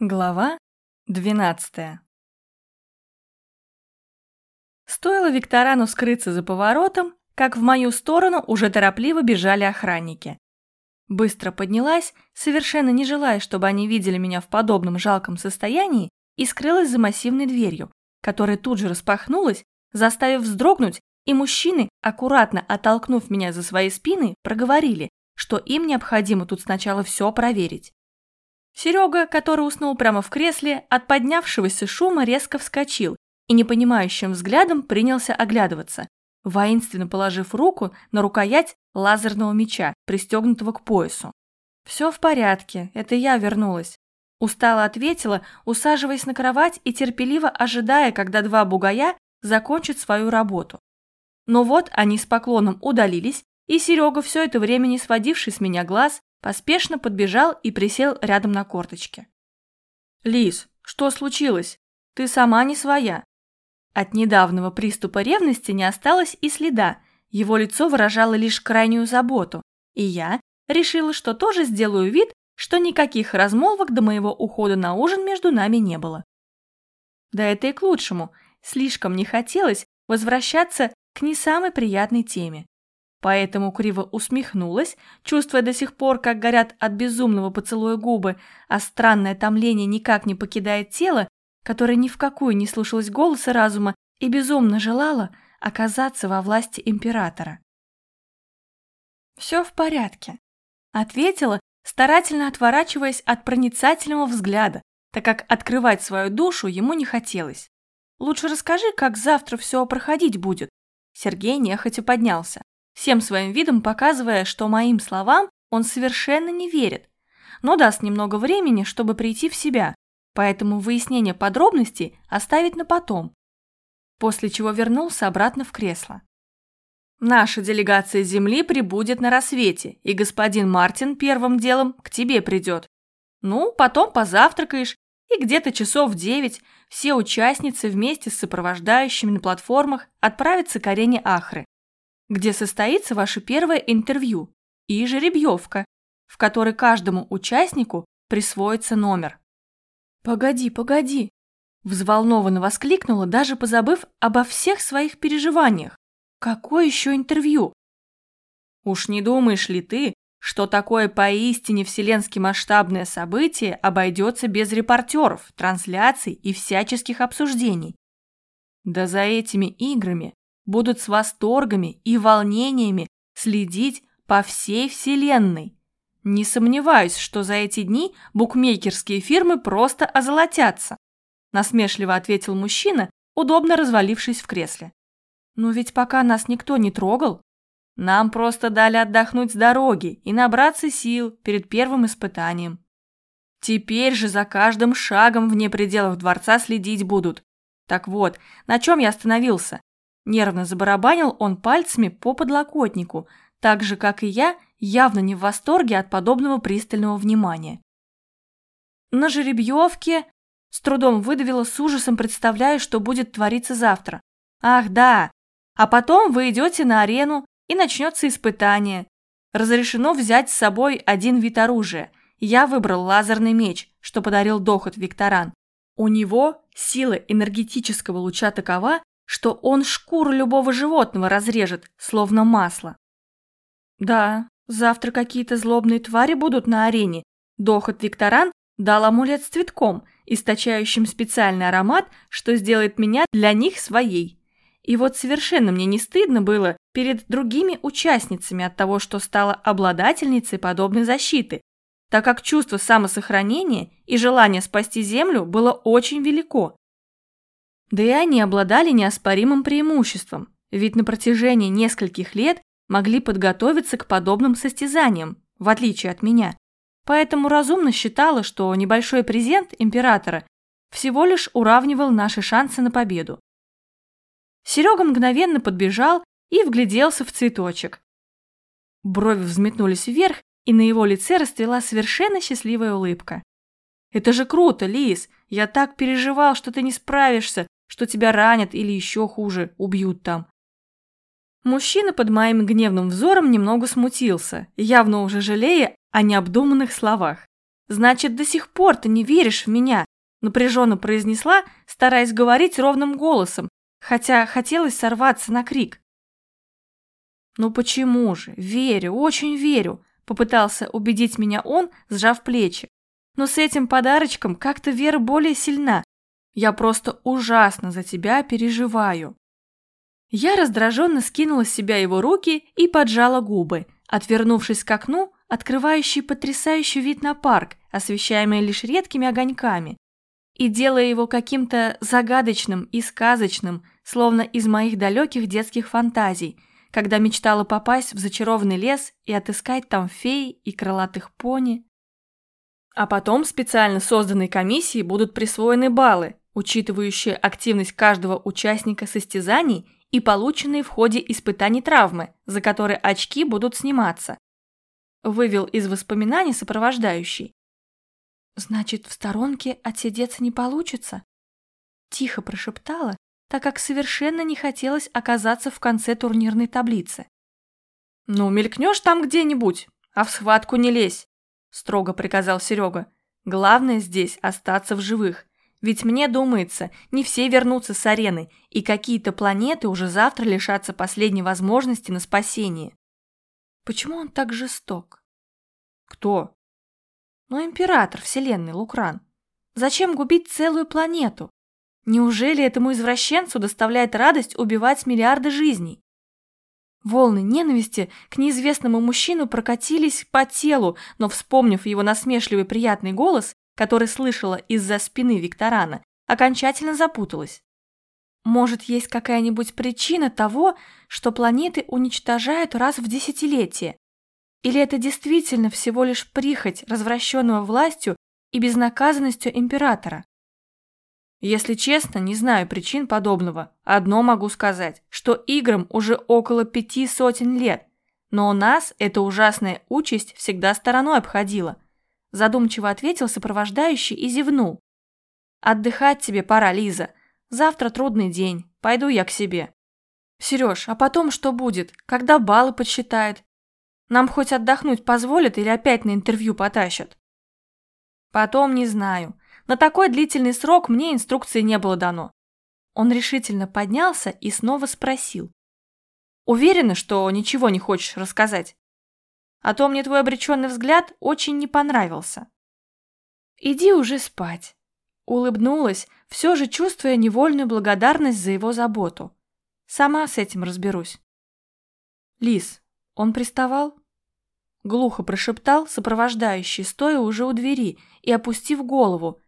Глава 12 Стоило Викторану скрыться за поворотом, как в мою сторону уже торопливо бежали охранники. Быстро поднялась, совершенно не желая, чтобы они видели меня в подобном жалком состоянии, и скрылась за массивной дверью, которая тут же распахнулась, заставив вздрогнуть, и мужчины, аккуратно оттолкнув меня за свои спины, проговорили, что им необходимо тут сначала все проверить. Серега, который уснул прямо в кресле, от поднявшегося шума резко вскочил и непонимающим взглядом принялся оглядываться, воинственно положив руку на рукоять лазерного меча, пристегнутого к поясу. «Все в порядке, это я вернулась», – устало ответила, усаживаясь на кровать и терпеливо ожидая, когда два бугая закончат свою работу. Но вот они с поклоном удалились, и Серега, все это время не сводивший с меня глаз, Поспешно подбежал и присел рядом на корточке. «Лис, что случилось? Ты сама не своя». От недавнего приступа ревности не осталось и следа, его лицо выражало лишь крайнюю заботу, и я решила, что тоже сделаю вид, что никаких размолвок до моего ухода на ужин между нами не было. Да это и к лучшему, слишком не хотелось возвращаться к не самой приятной теме. Поэтому криво усмехнулась, чувствуя до сих пор, как горят от безумного поцелуя губы, а странное томление никак не покидает тело, которое ни в какую не слушалось голоса разума и безумно желало оказаться во власти императора. «Все в порядке», — ответила, старательно отворачиваясь от проницательного взгляда, так как открывать свою душу ему не хотелось. «Лучше расскажи, как завтра все проходить будет». Сергей нехотя поднялся всем своим видом показывая, что моим словам он совершенно не верит, но даст немного времени, чтобы прийти в себя, поэтому выяснение подробностей оставить на потом, после чего вернулся обратно в кресло. Наша делегация Земли прибудет на рассвете, и господин Мартин первым делом к тебе придет. Ну, потом позавтракаешь, и где-то часов в девять все участницы вместе с сопровождающими на платформах отправятся к арене Ахры где состоится ваше первое интервью, и жеребьевка, в которой каждому участнику присвоится номер. «Погоди, погоди!» – взволнованно воскликнула, даже позабыв обо всех своих переживаниях. «Какое еще интервью?» «Уж не думаешь ли ты, что такое поистине вселенски масштабное событие обойдется без репортеров, трансляций и всяческих обсуждений? Да за этими играми будут с восторгами и волнениями следить по всей вселенной. Не сомневаюсь, что за эти дни букмекерские фирмы просто озолотятся, насмешливо ответил мужчина, удобно развалившись в кресле. Но ведь пока нас никто не трогал, нам просто дали отдохнуть с дороги и набраться сил перед первым испытанием. Теперь же за каждым шагом вне пределов дворца следить будут. Так вот, на чем я остановился? Нервно забарабанил он пальцами по подлокотнику, так же, как и я, явно не в восторге от подобного пристального внимания. На жеребьевке с трудом выдавила с ужасом, представляя, что будет твориться завтра. Ах, да! А потом вы идете на арену, и начнется испытание. Разрешено взять с собой один вид оружия. Я выбрал лазерный меч, что подарил дохот Викторан. У него сила энергетического луча такова, что он шкуру любого животного разрежет, словно масло. Да, завтра какие-то злобные твари будут на арене. Дохот Викторан дал амулет с цветком, источающим специальный аромат, что сделает меня для них своей. И вот совершенно мне не стыдно было перед другими участницами от того, что стала обладательницей подобной защиты, так как чувство самосохранения и желание спасти Землю было очень велико. Да и они обладали неоспоримым преимуществом, ведь на протяжении нескольких лет могли подготовиться к подобным состязаниям, в отличие от меня. Поэтому разумно считала, что небольшой презент императора всего лишь уравнивал наши шансы на победу. Серега мгновенно подбежал и вгляделся в цветочек. Брови взметнулись вверх, и на его лице расцвела совершенно счастливая улыбка. «Это же круто, Лис! Я так переживал, что ты не справишься, что тебя ранят или еще хуже, убьют там. Мужчина под моим гневным взором немного смутился, явно уже жалея о необдуманных словах. Значит, до сих пор ты не веришь в меня, напряженно произнесла, стараясь говорить ровным голосом, хотя хотелось сорваться на крик. «Ну почему же? Верю, очень верю», – попытался убедить меня он, сжав плечи. «Но с этим подарочком как-то вера более сильна. Я просто ужасно за тебя переживаю». Я раздраженно скинула с себя его руки и поджала губы, отвернувшись к окну, открывающий потрясающий вид на парк, освещаемый лишь редкими огоньками, и делая его каким-то загадочным и сказочным, словно из моих далеких детских фантазий, когда мечтала попасть в зачарованный лес и отыскать там фей и крылатых пони. А потом специально созданной комиссии будут присвоены баллы, учитывающие активность каждого участника состязаний и полученные в ходе испытаний травмы, за которые очки будут сниматься. Вывел из воспоминаний сопровождающий. «Значит, в сторонке отсидеться не получится?» Тихо прошептала, так как совершенно не хотелось оказаться в конце турнирной таблицы. «Ну, мелькнешь там где-нибудь, а в схватку не лезь», – строго приказал Серега. «Главное здесь остаться в живых. Ведь мне думается, не все вернутся с арены, и какие-то планеты уже завтра лишатся последней возможности на спасение. Почему он так жесток? Кто? Ну, император Вселенной, Лукран. Зачем губить целую планету? Неужели этому извращенцу доставляет радость убивать миллиарды жизней? Волны ненависти к неизвестному мужчину прокатились по телу, но, вспомнив его насмешливый приятный голос, который слышала из-за спины Викторана, окончательно запуталась. Может, есть какая-нибудь причина того, что планеты уничтожают раз в десятилетие? Или это действительно всего лишь прихоть, развращенного властью и безнаказанностью императора? Если честно, не знаю причин подобного. Одно могу сказать, что играм уже около пяти сотен лет, но у нас эта ужасная участь всегда стороной обходила – задумчиво ответил сопровождающий и зевнул. Отдыхать тебе пора, Лиза. Завтра трудный день. Пойду я к себе. Сереж, а потом что будет? Когда баллы подсчитают? Нам хоть отдохнуть позволят или опять на интервью потащат? Потом не знаю. На такой длительный срок мне инструкции не было дано. Он решительно поднялся и снова спросил. Уверена, что ничего не хочешь рассказать? А то мне твой обреченный взгляд очень не понравился. Иди уже спать. Улыбнулась, все же чувствуя невольную благодарность за его заботу. Сама с этим разберусь. Лис, он приставал? Глухо прошептал сопровождающий, стоя уже у двери и опустив голову.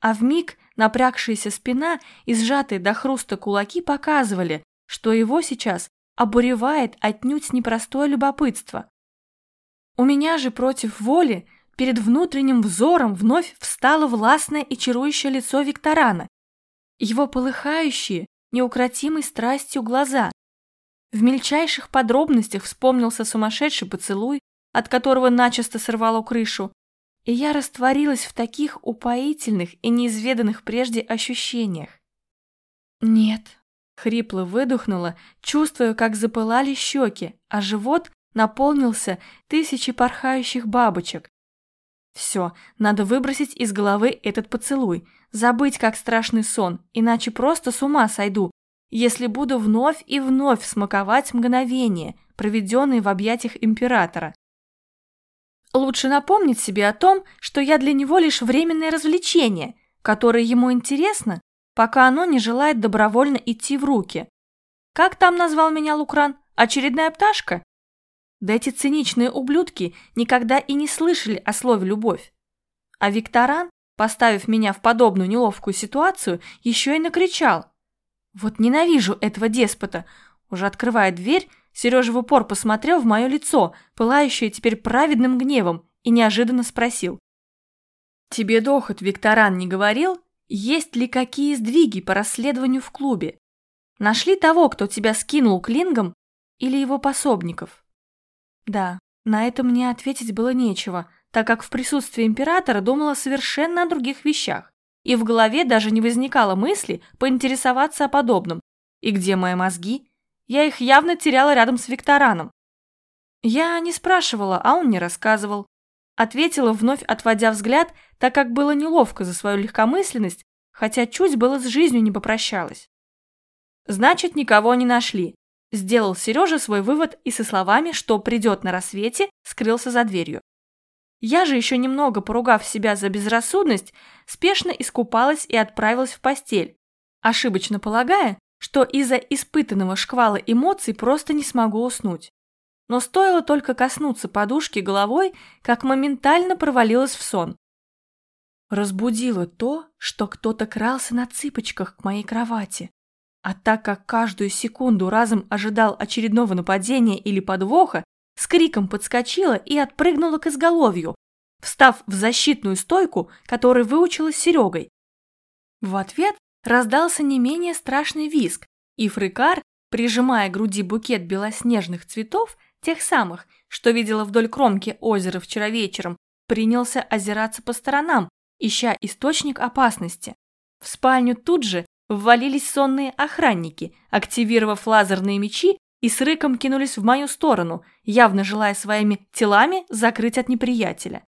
А вмиг напрягшаяся спина и сжатые до хруста кулаки показывали, что его сейчас обуревает отнюдь непростое любопытство. У меня же против воли перед внутренним взором вновь встало властное и чарующее лицо Викторана, его полыхающие, неукротимой страстью глаза. В мельчайших подробностях вспомнился сумасшедший поцелуй, от которого начисто сорвало крышу, и я растворилась в таких упоительных и неизведанных прежде ощущениях. «Нет», — хрипло выдохнула, чувствуя, как запылали щеки, а живот наполнился тысячи порхающих бабочек. Все, надо выбросить из головы этот поцелуй, забыть как страшный сон, иначе просто с ума сойду, если буду вновь и вновь смаковать мгновение, проведенные в объятиях императора. Лучше напомнить себе о том, что я для него лишь временное развлечение, которое ему интересно, пока оно не желает добровольно идти в руки. Как там назвал меня Лукран? Очередная пташка? Да эти циничные ублюдки никогда и не слышали о слове «любовь». А Викторан, поставив меня в подобную неловкую ситуацию, еще и накричал. «Вот ненавижу этого деспота!» Уже открывая дверь, Сережа в упор посмотрел в мое лицо, пылающее теперь праведным гневом, и неожиданно спросил. «Тебе дохот Викторан не говорил, есть ли какие сдвиги по расследованию в клубе? Нашли того, кто тебя скинул клингом, или его пособников?» Да, на это мне ответить было нечего, так как в присутствии императора думала совершенно о других вещах, и в голове даже не возникало мысли поинтересоваться о подобном. И где мои мозги? Я их явно теряла рядом с Виктораном. Я не спрашивала, а он не рассказывал. ответила, вновь отводя взгляд, так как было неловко за свою легкомысленность, хотя чуть было с жизнью не попрощалась. Значит, никого не нашли. Сделал Сережа свой вывод и со словами, что придет на рассвете, скрылся за дверью. Я же еще немного поругав себя за безрассудность, спешно искупалась и отправилась в постель, ошибочно полагая, что из-за испытанного шквала эмоций просто не смогу уснуть. Но стоило только коснуться подушки головой, как моментально провалилась в сон. Разбудило то, что кто-то крался на цыпочках к моей кровати. А так как каждую секунду разом ожидал очередного нападения или подвоха, с криком подскочила и отпрыгнула к изголовью, встав в защитную стойку, которой выучилась Серегой. В ответ раздался не менее страшный визг, и Фрикар, прижимая к груди букет белоснежных цветов, тех самых, что видела вдоль кромки озера вчера вечером, принялся озираться по сторонам, ища источник опасности. В спальню тут же ввалились сонные охранники, активировав лазерные мечи и с рыком кинулись в мою сторону, явно желая своими телами закрыть от неприятеля.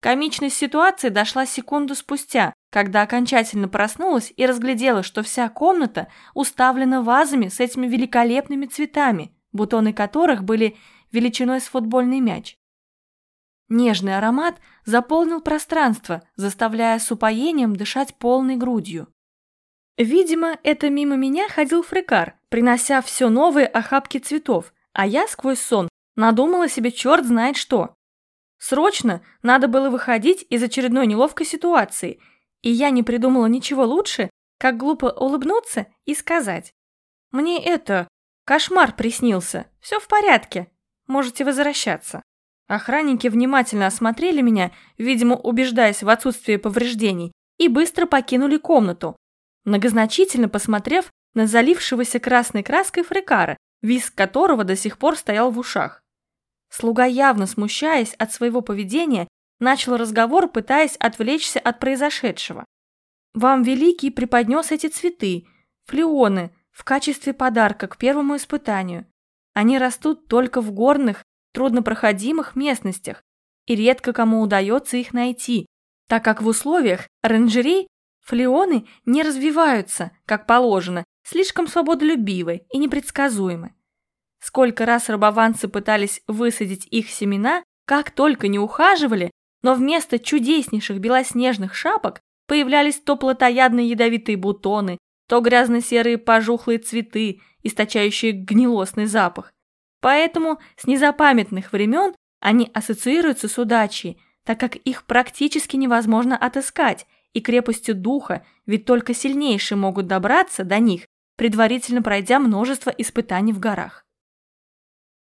Комичность ситуации дошла секунду спустя, когда окончательно проснулась и разглядела, что вся комната уставлена вазами с этими великолепными цветами, бутоны которых были величиной с футбольный мяч. Нежный аромат заполнил пространство, заставляя с упоением дышать полной грудью. Видимо, это мимо меня ходил фрикар, принося все новые охапки цветов, а я сквозь сон надумала себе черт знает что. Срочно надо было выходить из очередной неловкой ситуации, и я не придумала ничего лучше, как глупо улыбнуться и сказать. «Мне это, кошмар приснился, все в порядке, можете возвращаться». Охранники внимательно осмотрели меня, видимо, убеждаясь в отсутствии повреждений, и быстро покинули комнату, многозначительно посмотрев на залившегося красной краской фрикара, виск которого до сих пор стоял в ушах. Слуга, явно смущаясь от своего поведения, начал разговор, пытаясь отвлечься от произошедшего. «Вам Великий преподнес эти цветы, флеоны, в качестве подарка к первому испытанию. Они растут только в горных, труднопроходимых местностях, и редко кому удается их найти, так как в условиях оранжерей Флеоны не развиваются, как положено, слишком свободолюбивы и непредсказуемы. Сколько раз рабованцы пытались высадить их семена, как только не ухаживали, но вместо чудеснейших белоснежных шапок появлялись то плотоядные ядовитые бутоны, то грязно-серые пожухлые цветы, источающие гнилостный запах. Поэтому с незапамятных времен они ассоциируются с удачей, так как их практически невозможно отыскать, и крепостью духа, ведь только сильнейшие могут добраться до них, предварительно пройдя множество испытаний в горах.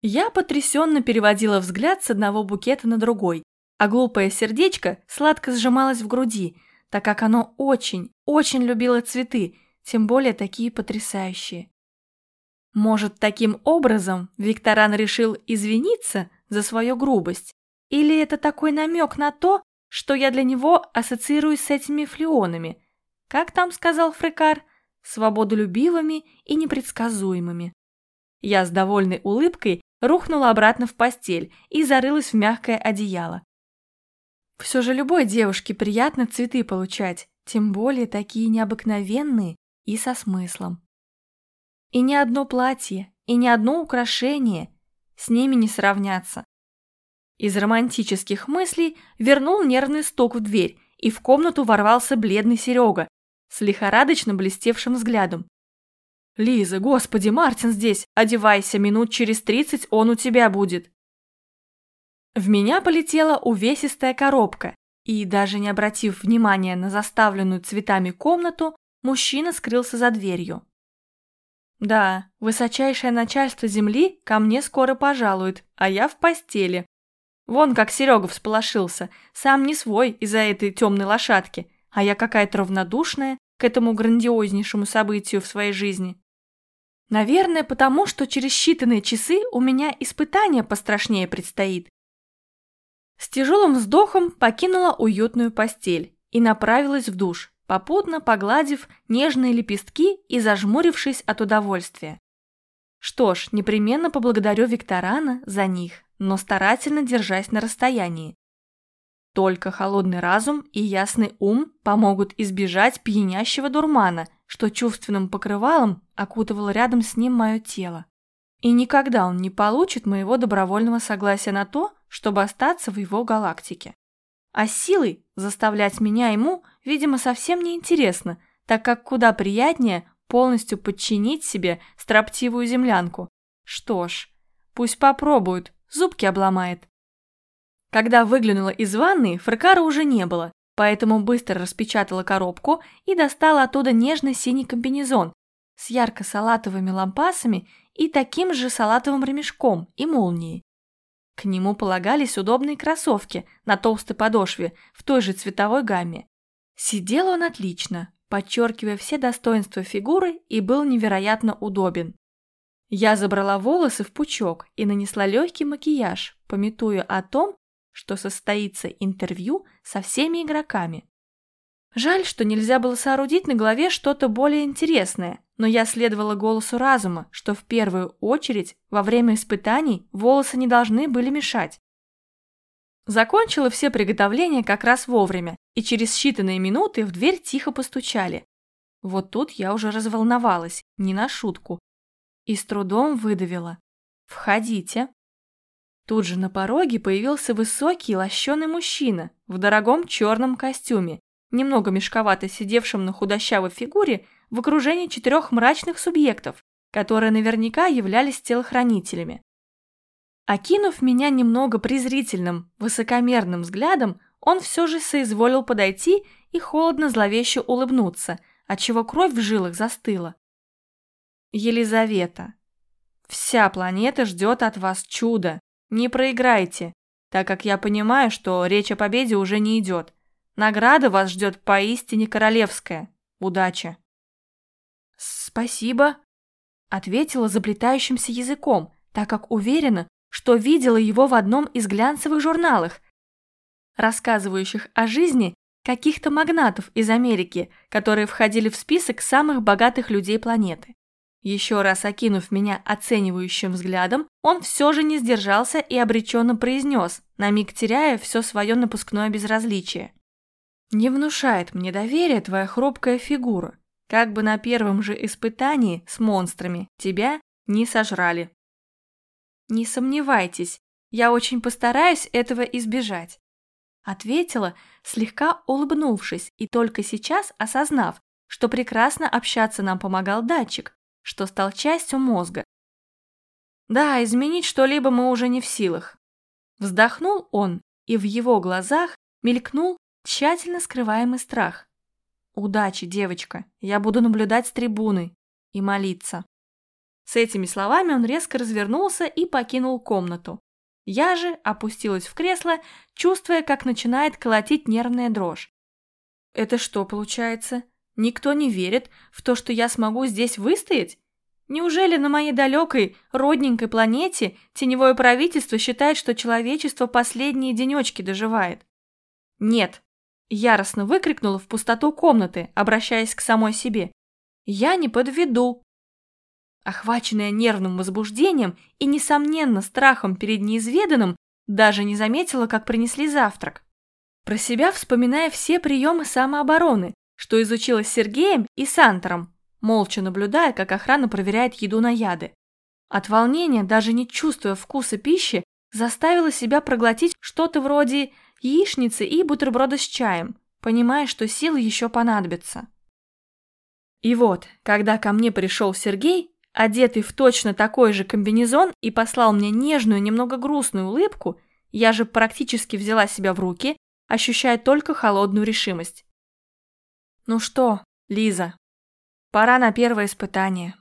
Я потрясенно переводила взгляд с одного букета на другой, а глупое сердечко сладко сжималось в груди, так как оно очень, очень любило цветы, тем более такие потрясающие. Может, таким образом Викторан решил извиниться за свою грубость? Или это такой намек на то, что я для него ассоциируюсь с этими флеонами. Как там сказал Фрикар? Свободолюбивыми и непредсказуемыми. Я с довольной улыбкой рухнула обратно в постель и зарылась в мягкое одеяло. Все же любой девушке приятно цветы получать, тем более такие необыкновенные и со смыслом. И ни одно платье, и ни одно украшение с ними не сравнятся. Из романтических мыслей вернул нервный стук в дверь, и в комнату ворвался бледный Серега с лихорадочно блестевшим взглядом. «Лиза, господи, Мартин здесь! Одевайся, минут через тридцать он у тебя будет!» В меня полетела увесистая коробка, и, даже не обратив внимания на заставленную цветами комнату, мужчина скрылся за дверью. «Да, высочайшее начальство земли ко мне скоро пожалует, а я в постели», Вон как Серега всполошился, сам не свой из-за этой темной лошадки, а я какая-то равнодушная к этому грандиознейшему событию в своей жизни. Наверное, потому что через считанные часы у меня испытание пострашнее предстоит. С тяжелым вздохом покинула уютную постель и направилась в душ, попутно погладив нежные лепестки и зажмурившись от удовольствия. Что ж, непременно поблагодарю Викторана за них но старательно держась на расстоянии. Только холодный разум и ясный ум помогут избежать пьянящего дурмана, что чувственным покрывалом окутывало рядом с ним мое тело. И никогда он не получит моего добровольного согласия на то, чтобы остаться в его галактике. А силой заставлять меня ему, видимо, совсем не интересно, так как куда приятнее полностью подчинить себе строптивую землянку. Что ж, пусть попробует, зубки обломает. Когда выглянула из ванны, фракара уже не было, поэтому быстро распечатала коробку и достала оттуда нежный синий комбинезон с ярко-салатовыми лампасами и таким же салатовым ремешком и молнией. К нему полагались удобные кроссовки на толстой подошве в той же цветовой гамме. Сидел он отлично, подчеркивая все достоинства фигуры и был невероятно удобен. Я забрала волосы в пучок и нанесла легкий макияж, пометуя о том, что состоится интервью со всеми игроками. Жаль, что нельзя было соорудить на голове что-то более интересное, но я следовала голосу разума, что в первую очередь во время испытаний волосы не должны были мешать. Закончила все приготовления как раз вовремя, и через считанные минуты в дверь тихо постучали. Вот тут я уже разволновалась, не на шутку, и с трудом выдавила. «Входите». Тут же на пороге появился высокий лощеный мужчина в дорогом черном костюме немного мешковато сидевшим на худощавой фигуре в окружении четырех мрачных субъектов, которые наверняка являлись телохранителями. Окинув меня немного презрительным, высокомерным взглядом, он все же соизволил подойти и холодно-зловеще улыбнуться, отчего кровь в жилах застыла. Елизавета, вся планета ждет от вас чуда. Не проиграйте, так как я понимаю, что речь о победе уже не идет. Награда вас ждет поистине королевская. Удачи!» «Спасибо», — ответила заплетающимся языком, так как уверена, что видела его в одном из глянцевых журналах, рассказывающих о жизни каких-то магнатов из Америки, которые входили в список самых богатых людей планеты. Еще раз окинув меня оценивающим взглядом, он все же не сдержался и обреченно произнес, на миг теряя все свое напускное безразличие. Не внушает мне доверия твоя хрупкая фигура, как бы на первом же испытании с монстрами тебя не сожрали. Не сомневайтесь, я очень постараюсь этого избежать. Ответила, слегка улыбнувшись и только сейчас осознав, что прекрасно общаться нам помогал датчик, что стал частью мозга. Да, изменить что-либо мы уже не в силах. Вздохнул он, и в его глазах мелькнул Тщательно скрываемый страх. «Удачи, девочка, я буду наблюдать с трибуны и молиться». С этими словами он резко развернулся и покинул комнату. Я же опустилась в кресло, чувствуя, как начинает колотить нервная дрожь. Это что получается? Никто не верит в то, что я смогу здесь выстоять? Неужели на моей далекой, родненькой планете теневое правительство считает, что человечество последние денечки доживает? Нет, Яростно выкрикнула в пустоту комнаты, обращаясь к самой себе. «Я не подведу!» Охваченная нервным возбуждением и, несомненно, страхом перед неизведанным, даже не заметила, как принесли завтрак. Про себя вспоминая все приемы самообороны, что изучила с Сергеем и Сантором, молча наблюдая, как охрана проверяет еду на яды. От волнения, даже не чувствуя вкуса пищи, заставила себя проглотить что-то вроде яичницы и бутерброды с чаем, понимая, что силы еще понадобятся. И вот, когда ко мне пришел Сергей, одетый в точно такой же комбинезон и послал мне нежную, немного грустную улыбку, я же практически взяла себя в руки, ощущая только холодную решимость. Ну что, Лиза, пора на первое испытание.